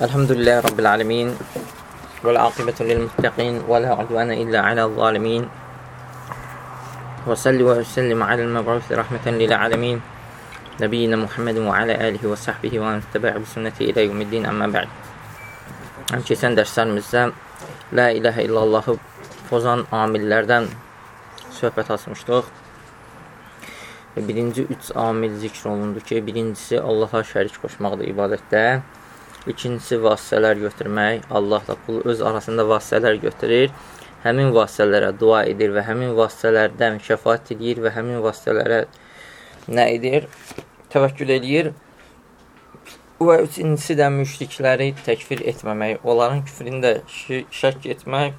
الحمد لله رب العالمين والعاقبة للمتقين ولا عدوان إلا على الظالمين وصل وسلم على المبعوث رحمة للعالمين نبينا محمد وعلى آله وصحبه ومن اتبع بسنته إلى يوم الدين أما بعد Həm keçən dərslərimizdə La ilahə illallahı pozan amillərdən söhbət açmışdıq. Və birinci üç amil zikr olundu ki, birincisi Allaha şərik qoşmaqdır ibadətdə. İkincisi vasitələr götürmək. Allahla qul öz arasında vasitələr götürür. Həmin vasitələrə dua edir və həmin vasitələrdən şəfaət edir və həmin vasitələrə nə edir? Təvəkkül edir. Və üçüncüsü də müşrikləri təkfir etməmək, onların küfrində şək etmək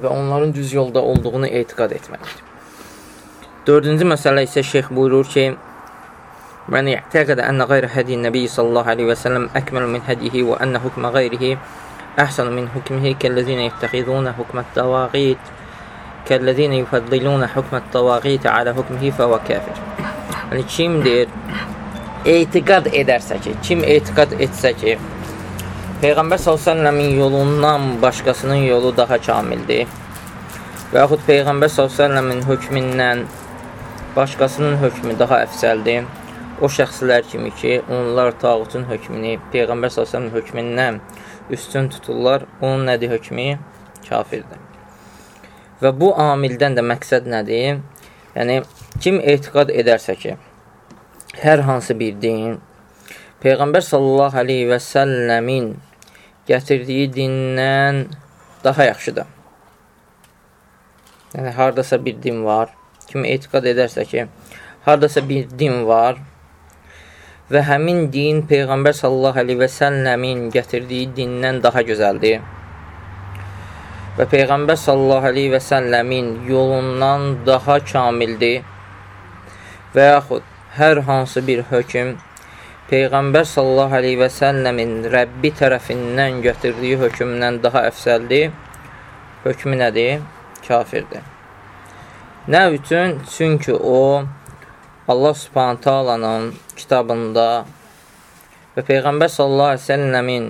və onların düz yolda olduğunu etiqad etməkdir. Dördüncü məsələ isə şeyx buyurur ki, İ'təqədə ənə qeyrə hədiyin nəbiyyi sallallahu aleyhi və səlləm əkməl min hədihi və ənə hukmə qeyrihi əhsənu min hukmihi kəllezine yəttəxidunə hukmət təvaqit kəllezine yüfəddilunə hukmət təvaqit alə hukmihi fəvə kəfir. Yəni, kim deyir, etiqad edərsə ki, kim etiqad etsə ki, Peyğəmbər s.ə.v-in yolundan başqasının yolu daha kamildir və yaxud Peyğəmbər s.ə.v-in hökmündən başqasının hökmü daha əfsəldir, o şəxslər kimi ki, onlar tağutun hökmünü Peyğəmbər s.ə.v-in hökmündən üstün tuturlar, onun nədir hökmü? Kafirdir. Və bu amildən də məqsəd nədir? Yəni, kim etiqad edərsə ki, hər hansı bir din Peyğəmbər sallallahu aleyhi və səlləmin gətirdiyi dindən daha yaxşıdır. Yəni, haradasa bir din var, kim etiqad edərsə ki, haradasa bir din var və həmin din Peyğəmbər sallallahu aleyhi və səlləmin gətirdiyi dindən daha gözəldir və Peyğəmbər sallallahu aleyhi və səlləmin yolundan daha kamildir və yaxud hər hansı bir hökm Peyğəmbər sallallahu aleyhi və səlləmin Rəbbi tərəfindən götürdüyü hökmdən daha əfsəldir. Hökmü nədir? Kafirdir. Nə üçün? Çünki o, Allah Subhanahu taalanın kitabında və Peyğəmbər sallallahu əleyhi və səlləmin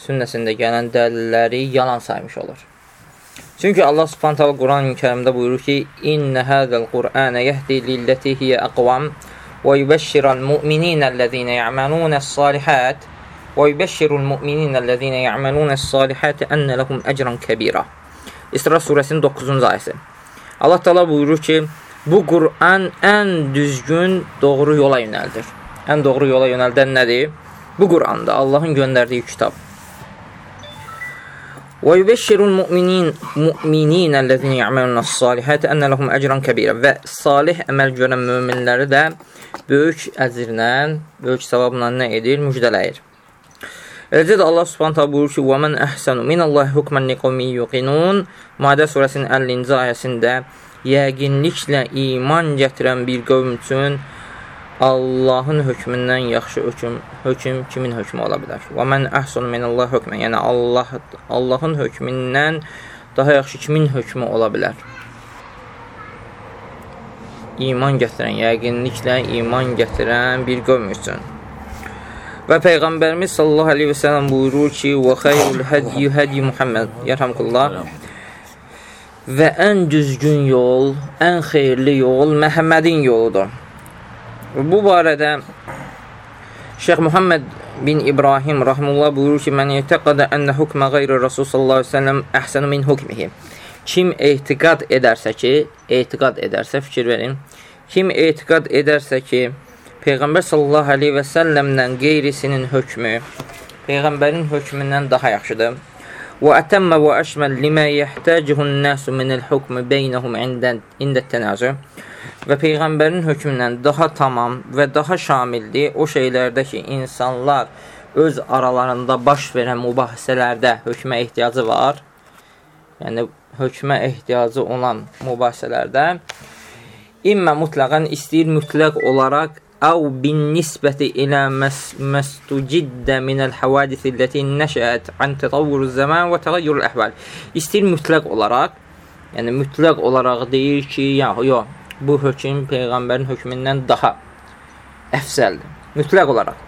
sünnəsində gələn dəlilləri yalan saymış olur. Çünki Allah Subhanahu taala Quran-Kərimdə buyurur ki: "İnne hazal Qur'ana yehdi lillati hiya aqwam və yubashshiral mu'minina allazina ya'maluna as-salihat və yubashshirul mu'minina allazina ya'maluna as-salihati anna lahum ajran kabira." İsra surəsinin 9-cu ayəsi. Allah təala buyurur ki: bu Quran ən düzgün, doğru yola yönəldir. Ən doğru yola yönəldən nədir? Bu Quranda Allahın göndərdiyi kitab. Və yubəşşirul mu'minin mu'mininəllezine ya'malunəs salihati enne lehum ecran kebira və salih əməl görən möminləri də böyük əcrlə, böyük savabla nə edir? Müjdələyir. Eləcə də Allah Subhanahu taala buyurur ki: "Və men əhsanu minallahi hukman liqaumin yuqinun." Madə surəsinin 50-ci ayəsində yəqinliklə iman gətirən bir qövm üçün Allahın hökmündən yaxşı hökm, hökm kimin hökmü ola bilər? Və mən əhsunu minallah hökmən. Yəni Allah Allahın hökmündən daha yaxşı kimin hökmü ola bilər? İman gətirən, yəqinliklə iman gətirən bir qövm üçün. Və Peyğəmbərimiz sallallahu aleyhi və sələm buyurur ki, xeyrul hədyi hədyi Muhammed, yərhamqullah. Və ən düzgün yol, ən xeyirli yol Məhəmmədin yoludur. Bu barədə Şeyx Muhammed bin İbrahim rahimullah buyurur ki, mən etiqadə ənə hukmə qeyri Rasul sallallahu aleyhi ve sellem əhsənu min hukmihi. Kim etiqad edərsə ki, etiqad edərsə, fikir verin, kim etiqad edərsə ki, Peyğəmbər sallallahu aleyhi və səlləmdən qeyrisinin hökmü Peyğəmbərin hökmündən daha yaxşıdır. Və əşməl limə yəhtəcihun nəsu minəl hukmu beynəhum ində tənazü və Peyğəmbərin hökmündən daha tamam və daha şamildir o şeylərdə ki, insanlar öz aralarında baş verən mübahisələrdə hökmə ehtiyacı var. Yəni, hökmə ehtiyacı olan mübahisələrdə immə mutlaqən istəyir mütləq olaraq bin nisbəti ilə məstuciddə minəl həvadisi ləti nəşəət ən tətavvur zaman və təğayyur əhval. İstəyir mütləq olaraq, yəni mütləq olaraq deyir ki, ya, yox, bu hökm Peyğəmbərin hökmündən daha əfsəldir. mütləq olaraq.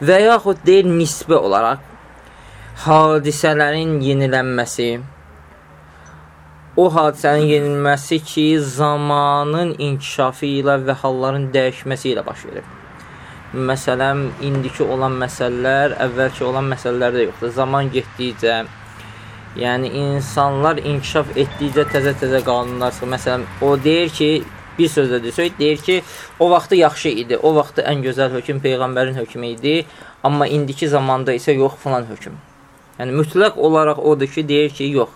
Və yaxud deyir nisbi olaraq hadisələrin yenilənməsi, o hadisənin yenilməsi ki, zamanın inkişafı ilə və halların dəyişməsi ilə baş verir. Məsələn, indiki olan məsələlər əvvəlki olan məsələlərdə yoxdur. Zaman getdikcə, yəni insanlar inkişaf etdikcə təzə-təzə qanunlar çıxır. Məsələn, o deyir ki, bir sözlə desək, deyir ki, o vaxtı yaxşı idi, o vaxtı ən gözəl hökm Peyğəmbərin hökmü idi, amma indiki zamanda isə yox filan hökm. Yəni, mütləq olaraq odur ki, deyir ki, yox,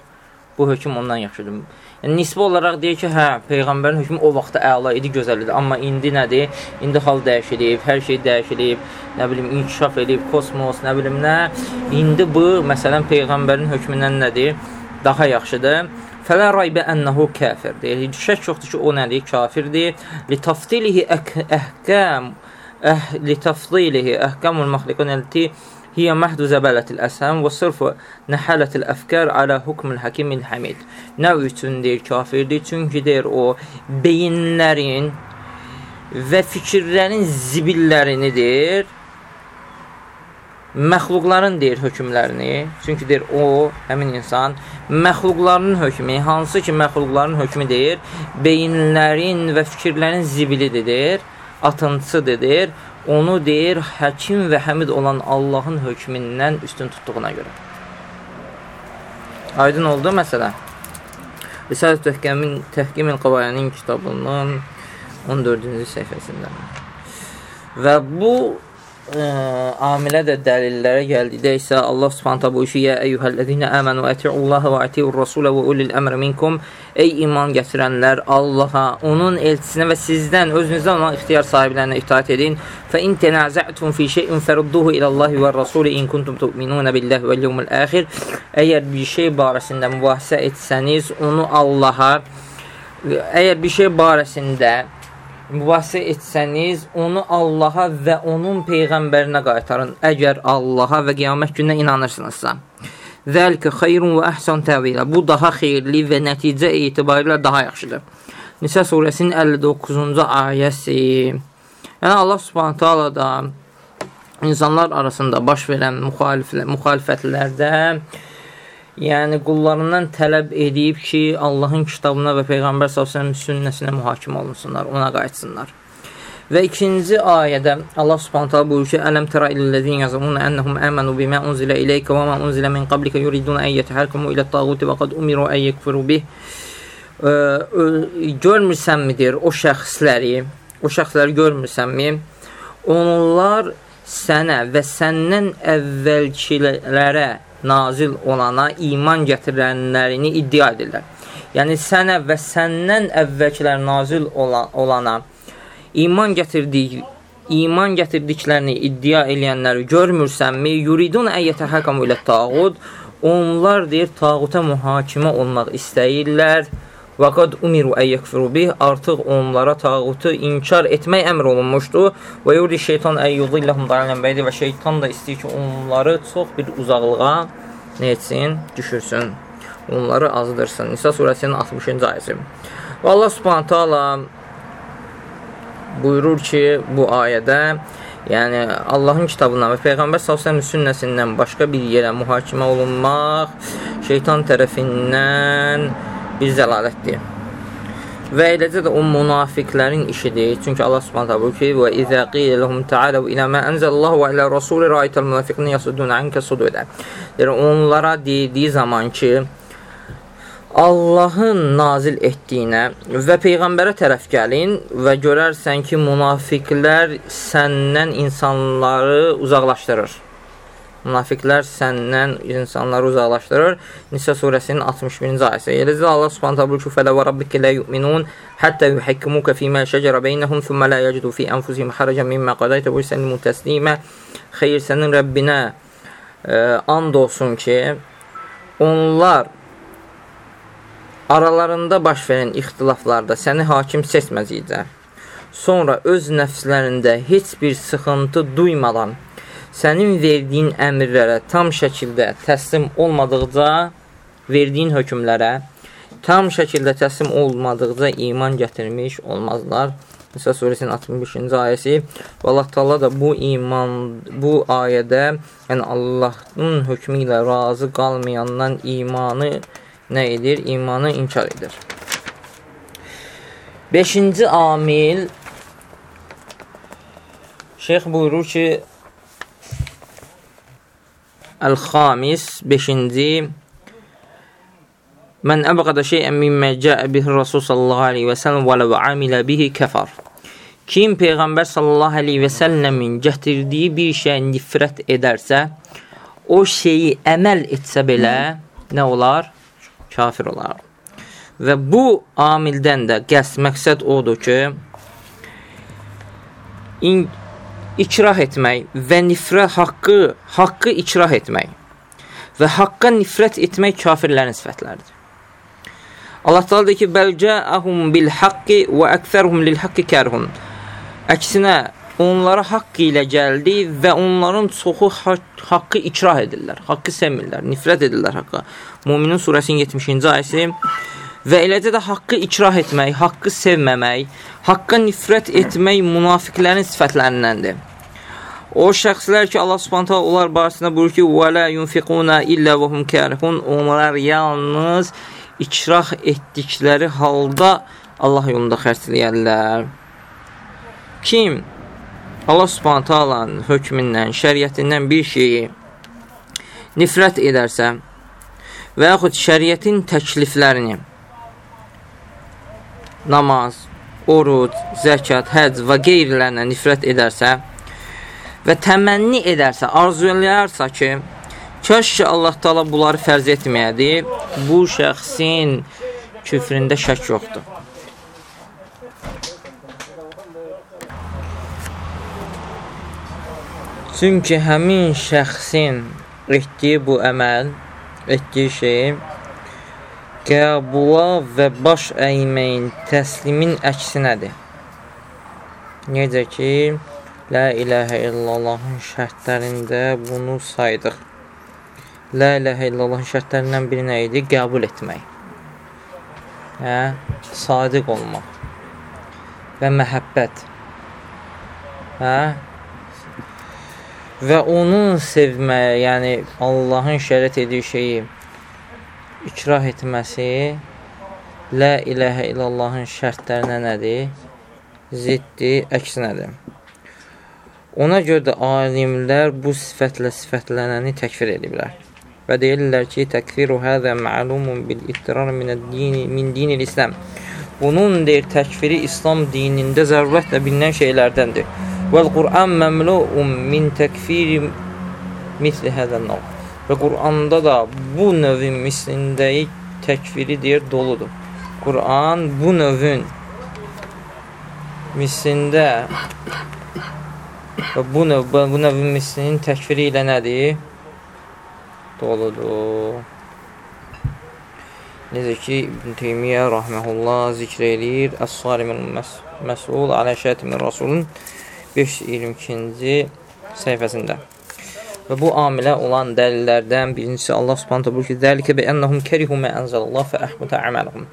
bu hökm ondan yaxşıdır. Yəni, nisbi olaraq deyir ki, hə, Peyğəmbərin hökmü o vaxtda əla idi, gözəl idi, amma indi nədir? İndi hal dəyişilib, hər şey dəyişilib, nə bilim, inkişaf edib, kosmos, nə bilim, nə? İndi bu, məsələn, Peyğəmbərin hökmündən nədir? Daha yaxşıdır. Fələ raybə ənəhu kafir deyir. Şək yoxdur ki, o nədir? Kafirdir. Litafdilihi əhkəm əh, litafdilihi əhkamul məxliqun əlti hiyə məhdu zəbələtil əshəm və sırfu nəhələtil əfkər alə hukmul həkimil həmid. Nə üçün deyir kafirdir? Çünki deyir o beyinlərin və fikirlərin zibilllərinidir məxluqların deyir hökmlərini, çünki deyir o, həmin insan, məxluqların hökmü, hansı ki məxluqların hökmü deyir, beyinlərin və fikirlərin zibilidir, atıntısıdır, onu deyir, həkim və həmid olan Allahın hökmündən üstün tutduğuna görə. Aydın oldu məsələ. Risale-i Təhkimin, Təhkimin Qavayanin kitabının 14-cü səhifəsində. Və bu amilə də dəlillərə gəldikdə isə Allah Subhanahu bu işi ya eyyuhellezina amanu atiullaha və atiur rasulə və ulil əmri minkum ey iman gətirənlər Allaha, onun elçisinə və sizdən özünüzdən olan ixtiyar sahiblərinə itaat edin. Fə in tenaza'tum fi şey'in ferudduhu ila Allahi və rasuli in kuntum tu'minuna billahi vel yevmil axir. Əgər bir şey barəsində mübahisə etsəniz, onu Allaha əgər bir şey barəsində mübahisə etsəniz, onu Allaha və onun Peyğəmbərinə qaytarın, əgər Allaha və qiyamət gününə inanırsınızsa. Zəlikə xeyrun və əhsən təvilə. Bu daha xeyirli və nəticə etibarilə daha yaxşıdır. Nisə surəsinin 59-cu ayəsi. Yəni Allah Subhanahu taala da insanlar arasında baş verən müxalifətlərdə yəni qullarından tələb edib ki, Allahın kitabına və Peyğəmbər s.ə.v sünnəsinə mühakimə olunsunlar, ona qayıtsınlar. Və ikinci ayədə Allah Subhanahu taala buyurur ki: "Ələm tərə illezina yazumuna ennehum amanu bima unzila ilayka və ma unzila min qablika yuriduna an yetahakamu ila at-taghut və qad umiru an yakfuru bih." Görmürsənmidir o şəxsləri, o şəxsləri görmürsənmi? Onlar sənə və səndən əvvəlkilərə nazil olana iman gətirənlərini iddia edirlər. Yəni sənə və səndən əvvəlkilər nazil olan, olana iman gətirdik iman gətirdiklərini iddia eləyənləri görmürsənmi? Yuridun əyyətə həkamu ilə tağud. Onlar deyir, tağuta mühakimə olmaq istəyirlər. Və qad umiru əyyəkfiru bih. Artıq onlara tağutu inkar etmək əmr olunmuşdu. Və yuri şeytan əyyudilləhum dailən bəydi və şeytan da istəyir ki, onları çox bir uzaqlığa nə etsin? Düşürsün. Onları azdırsın. Nisa surəsinin 60-cı ayəsi. Və Allah subhanətə ala buyurur ki, bu ayədə yəni Allahın kitabından və Peyğəmbər s.ə.v sünnəsindən başqa bir yerə mühakimə olunmaq şeytan tərəfindən bir zəlalətdir. Və eləcə də o münafiqlərin işidir. Çünki Allah Subhanahu buyurur ki: "Və izə qila lahum ta'alu ila ma anzalallahu və ila rasuli ra'aytal munafiqina yasudun anka sududa." Yəni onlara dediyi zaman ki, Allahın nazil etdiyinə və peyğəmbərə tərəf gəlin və görərsən ki, münafiqlər səndən insanları uzaqlaşdırır. Münafiqlər səndən insanları uzaqlaşdırır. Nisa surəsinin 61-ci ayəsi. Eləcə Allah Subhanahu taala buyurur: "Fələ və rabbikə la yu'minun hatta yuhakkimuka fīmā şəcərə beynəhum thumma la yacidu fi anfusihim haracan mimma qadayta və yusallimu təslima." Xeyr sənin Rəbbinə e, and olsun ki, onlar aralarında baş verən ixtilaflarda səni hakim seçməcəyəcək. Sonra öz nəfslərində heç bir sıxıntı duymadan sənin verdiyin əmrlərə tam şəkildə təslim olmadıqca verdiyin hökmlərə tam şəkildə təslim olmadıqca iman gətirmiş olmazlar. Nisa surəsinin 65-ci ayəsi və Allah Taala da bu iman bu ayədə yəni Allahın hökmü ilə razı qalmayandan imanı nə edir? İmanı inkar edir. 5-ci amil Şeyx buyurur ki Əl-Xamis 5-ci Mən əbqədə şeyən mimmə cəə bihi Rasul sallallahu aleyhi və səlləm və ləv amilə bihi kəfar. Kim Peyğəmbər sallallahu aleyhi və səlləmin gətirdiyi bir şeyə nifrət edərsə, o şeyi əməl etsə belə nə olar? Kafir olar. Və bu amildən də qəsd məqsəd odur ki, in, ikrah etmək və nifrət haqqı, haqqı ikrah etmək və haqqa nifrət etmək kafirlərin sifətləridir. Allah Taala deyir ki, "Bəlcəəhum bil haqqi və əksəruhum lil haqqi kərhun." Əksinə, onlara haqq ilə gəldi və onların çoxu haqq, haqqı ikrah edirlər, haqqı sevmirlər, nifrət edirlər haqqa. Müminin surəsinin 70-ci ayəsi və eləcə də haqqı ikrah etmək, haqqı sevməmək, haqqa nifrət etmək münafiqlərin sifətlərindəndir. O şəxslər ki, Allah Subhanahu onlar barəsində buyurur ki: "Və la yunfiquna illa və hum karihun." Onlar yalnız ikrah etdikləri halda Allah yolunda xərcləyərlər. Kim Allah Subhanahu taalanın hökmündən, şəriətindən bir şeyi nifrət edərsə və yaxud şəriətin təkliflərini namaz, oruc, zəkat, həc və qeyrilərinə nifrət edərsə və təmənni edərsə, arzulayarsa ki, Kaş ki, Allah Taala bunları fərz etməyədi, bu şəxsin küfründə şək yoxdur. Çünki həmin şəxsin etdiyi bu əməl, etdiyi şey qəbula və baş əyməyin, təslimin əksinədir. Necə ki, La iləhə illallahın şərtlərində bunu saydıq. La iləhə illallah şərtlərindən biri nə idi? Qəbul etmək. Hə? Sadiq olmaq. Və məhəbbət. Hə? Və onun sevməyə, yəni Allahın şəriət etdiyi şeyi ikrah etməsi La iləhə illallahın şərtlərinə nədir? Ziddir, əksinədir. Ona görə də alimlər bu sifətlə sifətlənəni təkfir ediblər. Və deyirlər ki, təkfiru həzə məlumun bil ittirar dini, min dinil İslam. Bunun deyir, təkfiri İslam dinində zərurətlə bilinən şeylərdəndir. Vəl Qur'an məmluun min təkfiri misli həzən nov. Və Qur'anda da bu növün mislindəyi təkfiri deyir, doludur. Qur'an bu növün mislində və bu növ, bu növün mislinin təkfiri ilə nədir? doludur. Necə ki, İbn Teymiyyə rahmehullah zikr eləyir. Əs-Sarimul Məsul alə şətimin Rasulun 522-ci səhifəsində. Və bu amilə olan dəlillərdən birincisi Allah Subhanahu buyurur ki: "Zəlikə bi ennahum kerihu ma anzalallah fa ahbata a'maluhum."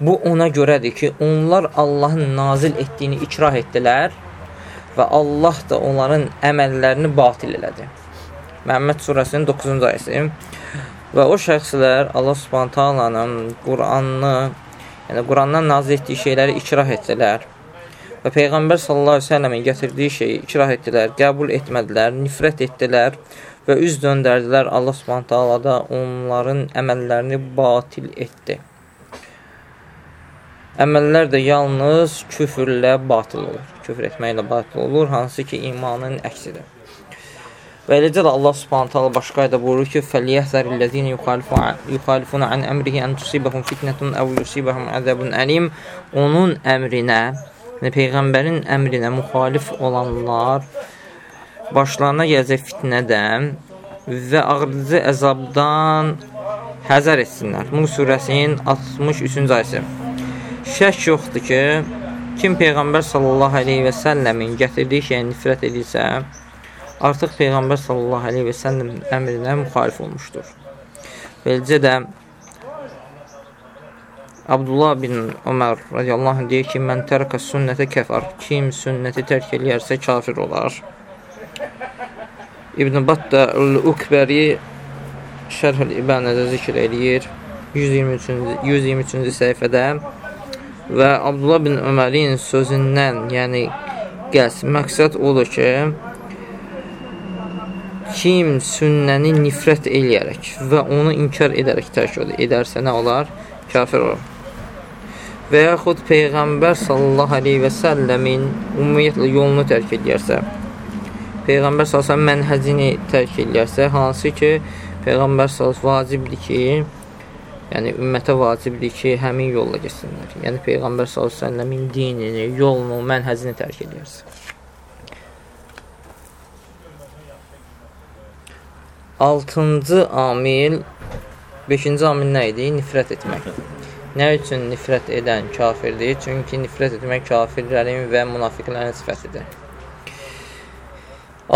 Bu ona görədir ki, onlar Allahın nazil etdiyini ikrah etdilər və Allah da onların əməllərini batil elədi. Məhəmməd surəsinin 9-cu ayəsi. Və o şəxslər Allah Subhanahu taalanın Qur'anını, yəni Qur'andan nazil etdiyi şeyləri ikrah etdilər. Və Peyğəmbər sallallahu əleyhi və səlləmin gətirdiyi şeyi ikrah etdilər, qəbul etmədilər, nifrət etdilər və üz döndərdilər. Allah Subhanahu taala da onların əməllərini batil etdi. Əməllər də yalnız küfrlə batıl olur. Küfr etməklə batıl olur, hansı ki imanın əksidir. Və eləcə də Allah Subhanahu taala başqa ayədə buyurur ki: "Fəliyəhzərillezine yuxalifuna an əmrihi an tusibahum fitnetun aw yusibahum azabun alim." Onun əmrinə, yəni peyğəmbərin əmrinə müxalif olanlar başlarına gələcək fitnədən və ağrıdıcı əzabdan həzər etsinlər. Mulk surəsinin 63-cü ayəsi. Şək yoxdur ki, kim peyğəmbər sallallahu əleyhi və səlləmin gətirdiyi şeyə nifrət edirsə, artıq Peyğəmbər sallallahu aleyhi və səlləm əmrinə müxalif olmuşdur. Beləcə də Abdullah bin Ömər radiyallahu anh deyir ki, mən tərəkə sünnətə kəfər. Kim sünnəti tərk eləyərsə kafir olar. İbn Battə Ül-Ukbəri Şərh-ül İbənədə zikr eləyir. 123-cü 123-cü səhifədə və Abdullah bin Ömərin sözündən, yəni qəs, məqsəd odur ki, kim sünnəni nifrət eləyərək və onu inkar edərək tərk edərsə nə olar? Kafir olar. Və yaxud Peyğəmbər sallallahu aleyhi və səlləmin ümumiyyətlə yolunu tərk edərsə, Peyğəmbər sallallahu mənhəcini tərk edərsə, hansı ki, Peyğəmbər sallallahu vacibdir ki, yəni ümmətə vacibdir ki, həmin yolla getsinlər. Yəni Peyğəmbər sallallahu dinini, yolunu, mənhəcini tərk edərsə. Altıncı amil, beşinci amil nə idi? Nifrət etmək. Nə üçün nifrət edən kafirdir? Çünki nifrət etmək kafirlərin və münafiqlərin sifətidir.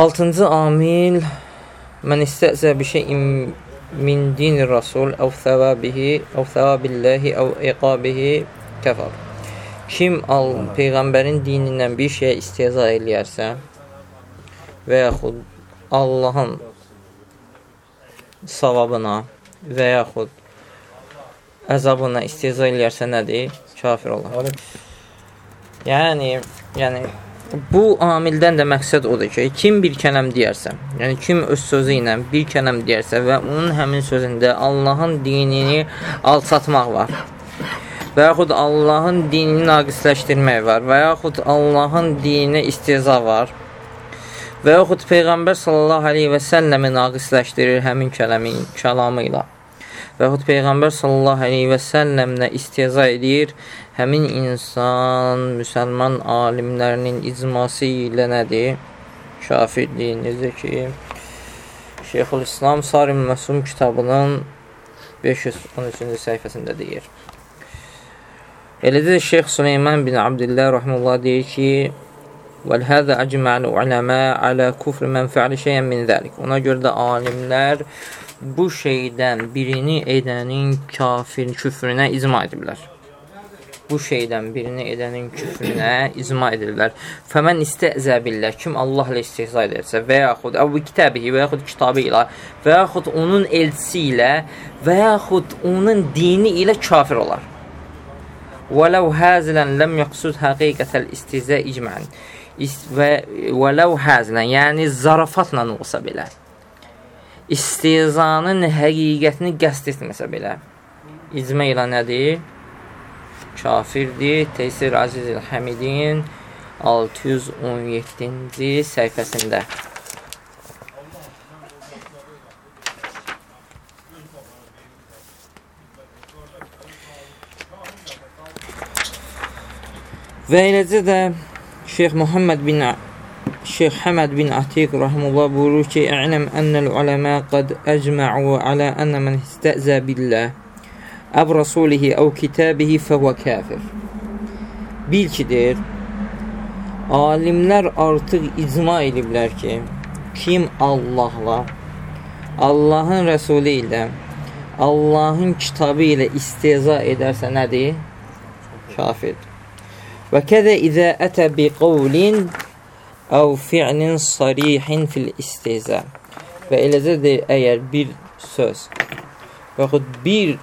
Altıncı amil, mən istəsə bir şey min dini rasul əv thəvabihi, əv thəvabilləhi, əv iqabihi kəfar. Kim al, Peyğəmbərin dinindən bir şeyə isteza eləyərsə və yaxud Allahın savabına və yaxud əzabına istehza eləyərsə nədir? Kafir olar. Yəni, yəni bu amildən də məqsəd odur ki, kim bir kələm deyərsə, yəni kim öz sözü ilə bir kələm deyərsə və onun həmin sözündə Allahın dinini alçatmaq var və yaxud Allahın dinini naqisləşdirmək var və yaxud Allahın dininə istehza var Və yaxud Peyğəmbər sallallahu aleyhi və səlləmi naqisləşdirir həmin kələmin kəlamı ilə Və yaxud Peyğəmbər sallallahu aleyhi və səlləmlə isteza edir həmin insan müsəlman alimlərinin icması ilə nədir? Kafirdir. Necə ki, Şeyxul İslam Sarim Məsum kitabının 513-cü səhifəsində deyir. Eləcə də Şeyx Süleyman bin Abdillah Rahmanullah deyir ki, وَلْهَذَا أَجْمَعَ الْعُلَمَا عَلَى كُفْرِ مَنْ فَعْلِ شَيْئًا مِنْ ذَلِكَ Ona görə də alimlər bu şeydən birini edənin kafir küfrünə icma ediblər. Bu şeydən birini edənin küfrünə icma edirlər. Fəmən istəzə billah kim Allah ilə istehza edirsə və yaxud əv kitabihi və yaxud kitabı ilə və yaxud onun elçisi ilə və yaxud onun dini ilə kafir olar. وَلَوْ هَازِلًا لَمْ يَقْصُدْ حَقِيقَةَ الْاِسْتِزَاء اِجْمَعًا və vələv həzlən, yəni zarafatla olsa belə, istizanın həqiqətini qəst etməsə belə, icmə ilə nədir? Kafirdir. Teysir Aziz Həmidin 617-ci səhifəsində. Və eləcə də Şeyx Muhammed bin Şeyx Həməd bin Atiq rahimehullah buyurur ki: "İ'lem ennel ulema qad ecma'u ala enne men istəzə billah əv rasulihi əv kitabihi fəhuvə kafir." Bil ki, deyir, alimlər artıq icma ediblər ki, kim Allahla, Allahın rəsuli ilə, Allahın kitabı ilə isteza edərsə nədir? Kafirdir. Və kədə izə ətə bi qovlin əv fi'lin sarihin fil istezə. Və eləcə də əgər bir söz və yaxud bir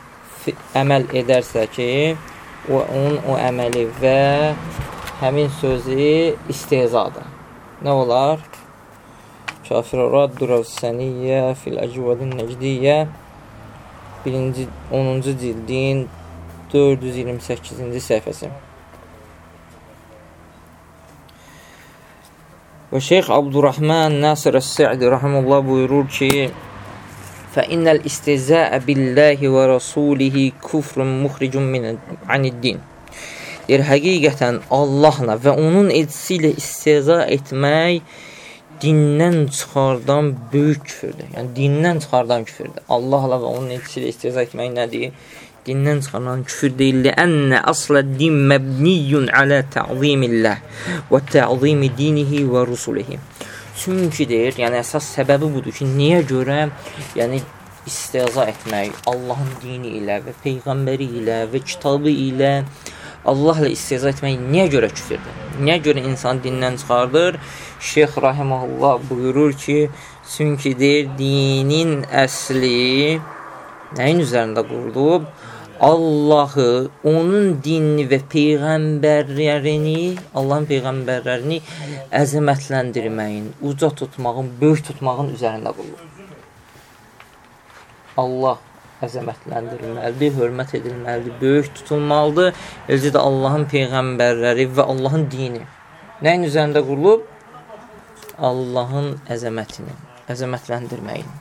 əməl edərsə ki, o, onun o əməli və həmin sözü istezadır. Nə olar? Kafir raddur səniyyə fil əcvədin nəcdiyyə 1-ci 10-cu cildin 428-ci səhifəsi. Və Şeyx Abdurrahman Nasir Əs-Sa'di rahimehullah buyurur ki: "Fəinnəl istizaa billahi və rasulihi kufrun muxricun min anid-din." Deyir, həqiqətən Allahla və onun elçisi ilə istiza etmək dindən çıxardan böyük küfürdür. Yəni dindən çıxardan küfürdür. Allahla və onun elçisi ilə istiza etmək nədir? Dindən çıxaran küfür deyil. Ənə aslə din məbniyyun alə təzimillah və təzimi dinihi və rusulihi. Çünki deyir, yəni əsas səbəbi budur ki, niyə görə? Yəni istehza etmək Allahın dini ilə və peyğəmbəri ilə və kitabı ilə Allahla istehza etmək niyə görə küfrdür? Niyə görə insan dindən çıxardır? Şeyx rahimehullah buyurur ki, çünki deyir dinin əsli nəyin üzərində qurulub? Allahı, onun dinini və peyğəmbərlərini, Allahın peyğəmbərlərini əzəmətləndirməyin, uca tutmağın, böyük tutmağın üzərində qurulur. Allah əzəmətləndirilməlidir, hörmət edilməlidir, böyük tutulmalıdır. Eləcə də Allahın peyğəmbərləri və Allahın dini. Nəyin üzərində qurulub? Allahın əzəmətini, əzəmətləndirməyin,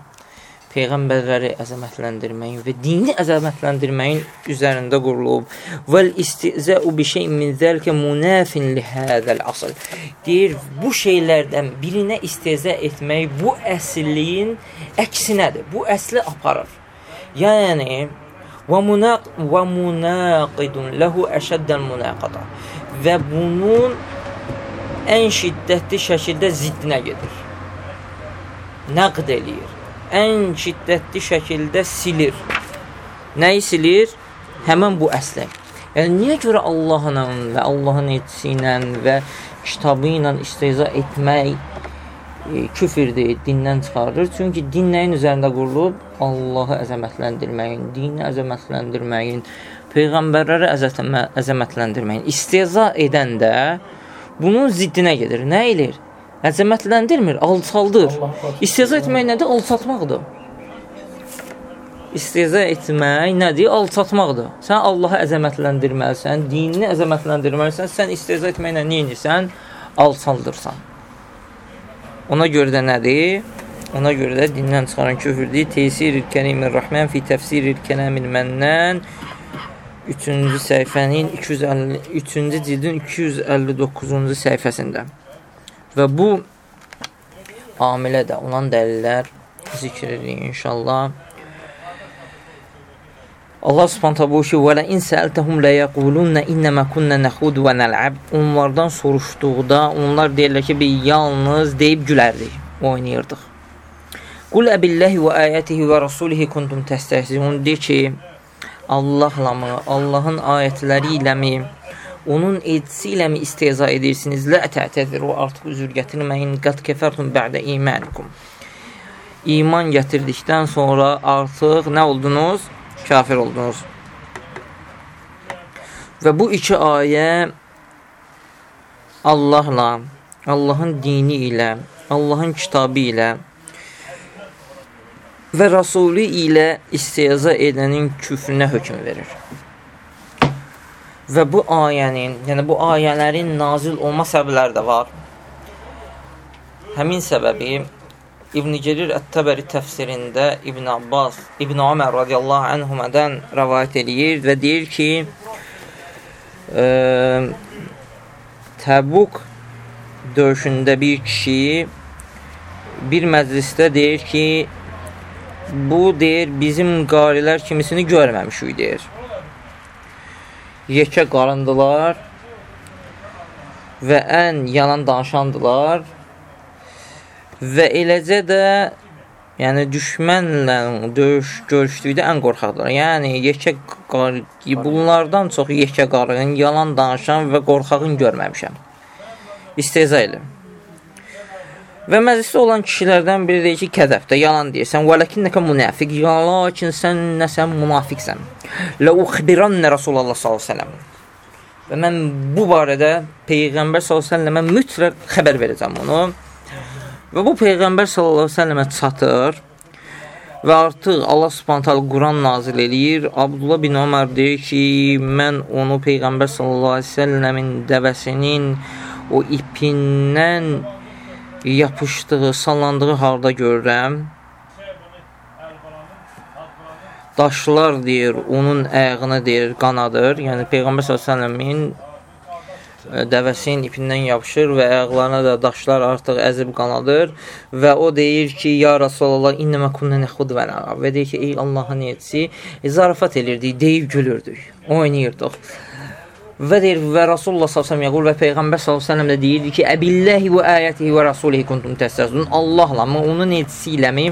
peyğəmbərləri əzəmətləndirməyin və dini əzəmətləndirməyin üzərində qurulub. Vəl istizəu bi şeyin min zəlikə munafin li hadal asl. Deyir, bu şeylərdən birinə istehza etmək bu əsliyin əksinədir. Bu əsli aparır. Yəni və munaq və munaqidun lehu əşəddəl munaqada. Və bunun ən şiddətli şəkildə ziddinə gedir. Nəqd eləyir. Ən şiddətli şəkildə silir. Nəyi silir? Həmən bu əsli. Yəni, niyə görə Allahla və Allahın etisi ilə və kitabı ilə isteyza etmək e, küfrdir, dindən çıxarır. Çünki din nəyin üzərində qurulub? Allahı əzəmətləndirməyin, dini əzəmətləndirməyin, peyğəmbərləri əzəmətləndirməyin. İsteza edən də bunun ziddinə gedir. Nə edir? Əzəmətləndirmir, alçaldır. İsteza etmək nədir? Alçatmaqdır. İsteza etmək nədir? Alçatmaqdır. Sən Allahı əzəmətləndirməlisən, dinini əzəmətləndirməlisən. Sən isteza etməklə nə edirsən? Alçaldırsan. Ona görə də nədir? Ona görə də dindən çıxaran küfürdür. Tesir-i Kərimir Rəhmən fi təfsir-i Kələmil Mənnən 3-cü səhifənin 250 3-cü cildin 259-cu səhifəsində. Və bu amilə də olan dəlillər zikr edirik inşallah. Allah Subhanahu bu ki, "Və la in sa'altahum la yaqulunna innama kunna nakhud və nal'ab." Onlardan soruşduqda onlar deyirlər ki, biz yalnız deyib gülərdik, oynayırdıq. Qul əbillahi və ayətihi və rasulihi kuntum təstəhzihun de ki, Allahla mı, Allahın ayətləri ilə mi, onun elçisi ilə mi istehza edirsiniz? Lə tə'təziru artıq üzr gətirməyin, qad kəfərtum bə'də imanikum. İman gətirdikdən sonra artıq nə oldunuz? kafir oldunuz. Və bu iki ayə Allahla, Allahın dini ilə, Allahın kitabı ilə və Rasulü ilə istiyazə edənin küfrünə hökm verir. Və bu ayənin, yəni bu ayələrin nazil olma səbəbləri də var. Həmin səbəbi İbn Cerir Ət-Təbəri təfsirində İbn Abbas, İbn Ömər radiyallahu anhumadan rəvayət eləyir və deyir ki, ə, Təbuk döyüşündə bir kişi bir məclisdə deyir ki, bu deyir bizim qarilər kimisini görməmişik deyir. Yekə qarındılar və ən yalan danışandılar və eləcə də yəni düşmənlə döyüş görüşdükdə ən qorxaqlar. Yəni yekə bunlardan çox yekə qarığın, yalan danışan və qorxağın görməmişəm. İstehza ilə. Və məclisdə olan kişilərdən biri deyir ki, kədəbdə yalan deyirsən. Və lakinnaka munafiq. Ya lakin sən nəsən munafiqsən. La uxbiranna Rasulullah sallallahu əleyhi və səlləm. Və mən bu barədə peyğəmbər sallallahu əleyhi və səlləmə mütləq xəbər verəcəm onu. Və bu Peyğəmbər s.ə.və çatır və artıq Allah subhanətələ Quran nazil eləyir. Abdullah bin Ömər deyir ki, mən onu Peyğəmbər s.ə.v-in dəvəsinin o ipindən yapışdığı, sallandığı halda görürəm. Daşlar deyir, onun əyğını deyir, qanadır. Yəni Peyğəmbər s.ə.v-in dəvəsinin ipindən yapışır və ayaqlarına da daşlar artıq əzib qanadır və o deyir ki, ya Rasulallah, innəmə kunnə nəxud və nərab və deyir ki, ey Allahın etsi, e, zarafat elirdik, deyib gülürdük, oynayırdıq. Və deyir, və Rasulullah s.ə.v yəqul və Peyğəmbər s.ə.v də deyirdi ki, əbilləhi və ayətihi və rasulihi kuntum təstəzun Allahla onun etisi ilə mi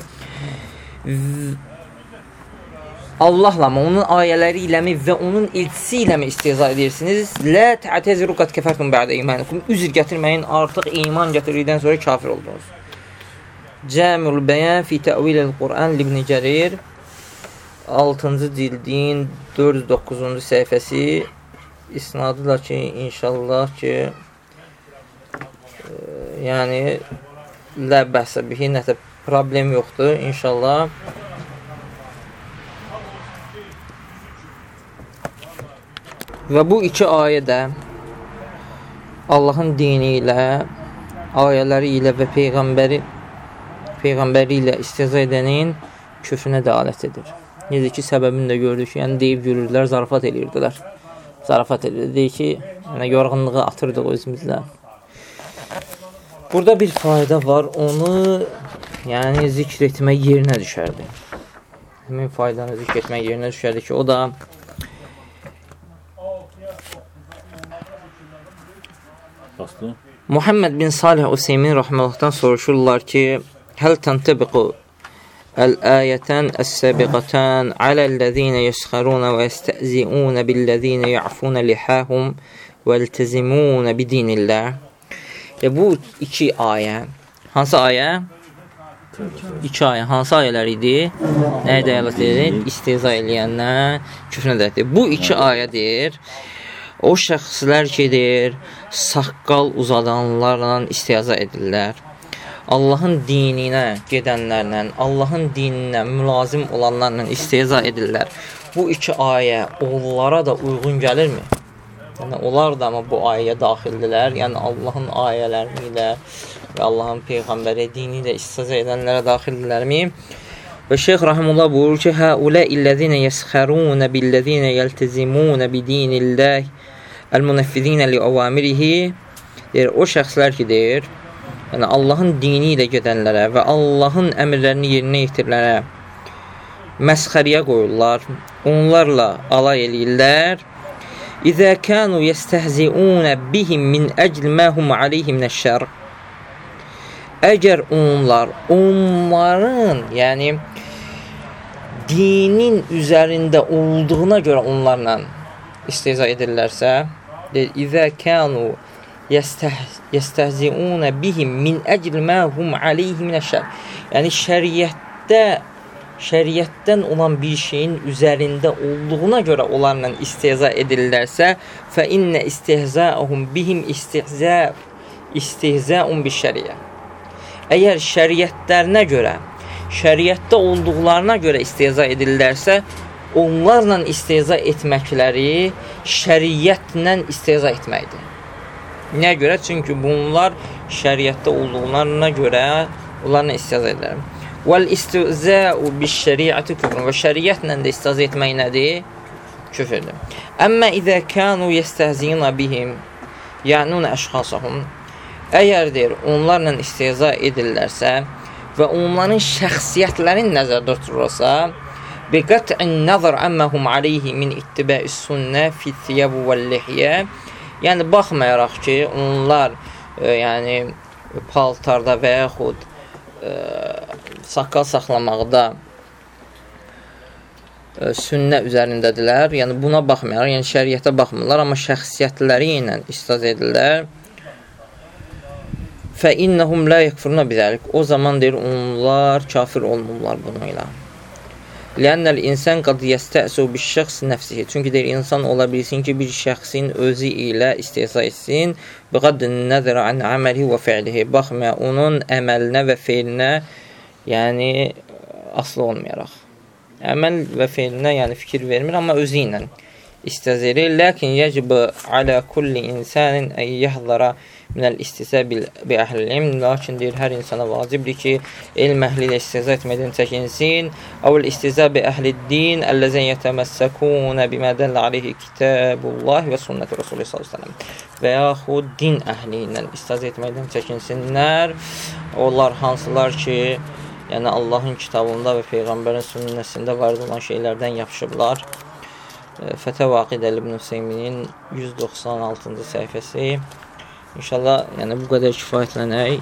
Allahla onun ayələri ilə mi və onun elçisi ilə mi istehza edirsiniz? Lə tə'təziru qad kəfərtum bə'də imanikum. Üzr gətirməyin, artıq iman gətirdikdən sonra kafir oldunuz. Cəmül Bəyan fi Təvilil Quran İbn Cərir 6-cı cildin 409-cu səhifəsi isnadı da ki, inşallah ki e, yəni lə bəhsə bihi, nəsə problem yoxdur, inşallah. Və bu iki ayə də Allahın dini ilə, ayələri ilə və Peyğəmbəri Peyğəmbəri ilə istihza edənin küfrünə dəalət edir. Necə ki, səbəbini də gördük yəni deyib gülürdülər, zarafat edirdilər. Zarafat edirdi. Deyir ki, yəni, yorğunluğu atırdıq özümüzlə. Burada bir fayda var, onu yəni zikr etmək yerinə düşərdi. Həmin faydanı zikr etmək yerinə düşərdi ki, o da Aslı. Muhammed bin Salih Useymin rahmetullah'tan soruşurlar ki Həl təntabiqu el-ayətən əs-səbiqətən aləl-ləzīnə yəsxərunə və yəstəziunə bil-ləzīnə ya'funə lihəhum və iltəzimunə bidinillah e, Bu iki ayə Hansı ayə? İki ayə. Hansı ayələr idi? Nəyə dəyalət edir? İstihza eləyənə küfrünə dəyət Bu iki ayədir. O şəxslər gedir, saqqal uzadanlarla istiyaza edirlər. Allahın dininə gedənlərlə, Allahın dininə mülazim olanlarla istiyaza edirlər. Bu iki ayə onlara da uyğun gəlirmi? Yəni, onlar da amma bu ayəyə daxildirlər. Yəni, Allahın ayələri ilə və Allahın Peyğəmbəri dini ilə istiyaza edənlərə daxildirlərmi? Və Şeyx Rahimullah buyurur ki, Həulə illəzinə yəsxərunə billəzinə yəltəzimunə bidinilləh Əl-munəffizinə li avamirihi deyir, o şəxslər ki, deyir, yəni Allahın dini ilə gedənlərə və Allahın əmrlərini yerinə yetirilənlərə məsxəriyə qoyurlar, onlarla alay eləyirlər. İzə kanu yestəhziunə bihim min əcl mə hum aleyhi minəşşər Əgər onlar, onların, yəni dinin üzərində olduğuna görə onlarla istehza edirlərsə, İzə kənu yəstəhziunə bihim min əcl mə hum aleyhi minəşər. Yəni, şəriətdə şəriətdən olan bir şeyin üzərində olduğuna görə onlarla istehza edirlərsə, fə innə istehzaəhum bihim istehza istehzaun bi şəriyə. Əgər şəriətlərinə görə, şəriətdə olduqlarına görə istehza edirlərsə, onlarla istehza etməkləri şəriətlə istehza etməkdir. Nəyə görə? Çünki bunlar şəriətdə olduqlarına görə onlarla istihza edirlər. Vəl istihza'u biş-şəriəti küfrün və şəriətlə də istihza etmək nədir? Küfrdür. Əmmə izə kanu yestəhzina bihim ya'nun əşxasahum Əgər deyir, onlarla istihza edirlərsə və onların şəxsiyyətlərini nəzərdə tutulursa, biqat'in nazar ammahum alayhi min ittiba'i sünnə fi thiyab və lihyə. Yəni baxmayaraq ki, onlar e, yəni paltarda və yaxud e, saqqal saxlamaqda e, sünnə üzərindədirlər. Yəni buna baxmayaraq, yəni şəriətə baxmırlar, amma şəxsiyyətləri ilə istaz edirlər. Fə innəhum la yekfuruna bizəlik. O zaman deyir, onlar kafir olmurlar bununla. Lənnəl insan qad yəstəsu bi şəxs nəfsihi. Çünki deyir insan ola bilsin ki, bir şəxsin özü ilə istehza etsin. Biqad nəzər an əməli və fi'lihi. Baxmaya onun əməlinə və feilinə, yəni aslı olmayaraq. Əməl və feilinə yəni fikir vermir, amma özü ilə istehza edir. Lakin yəcib alə kulli insanin ən yəhzara minəl istizə bi əhlil ilm. Lakin deyir, hər insana vacibdir ki, elm əhli ilə istizə etməkdən çəkinsin. Əvvəl istizə bi əhlid din, əlləzən yətəməssəkunə bimə dəllə aleyhi kitabullah və sünnəti Rasulü s.ə.v. Və yaxud din əhli ilə istizə etməkdən çəkinsinlər. Onlar hansılar ki, yəni Allahın kitabında və Peyğəmbərin sünnəsində var olan şeylərdən yapışıblar. Fətəvə Aqidəl İbn Hüseyminin 196-cı səhifəsi İnşallah, yəni bu qədər kifayətlənək,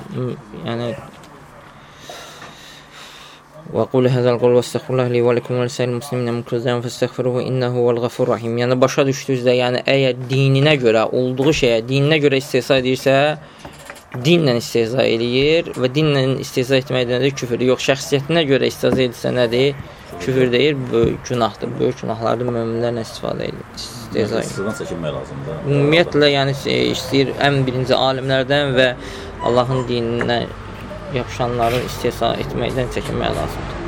yəni وقول هذا القول واستغفر الله لي ولكم ولسائر المسلمين من كل ذنب فاستغفروه إنه هو الغفور rahim. Yəni başa düşdünüzdə, yəni əgər dininə görə, olduğu şeyə dininə görə istehza edirsə, dinlə istehza eləyir və dinlə istehza etməkdən də küfür yox. Şəxsiyyətinə görə istehza edirsə nədir? Küfür deyir, böyük günahdır. Böyük günahlardır möminlərlə istifadə edir. İstehza. Sizdən çəkinmək lazımdır. Ümumiyyətlə, yəni istəyir ən birinci alimlərdən və Allahın dininə yapışanların istehza etməkdən çəkinmək lazımdır.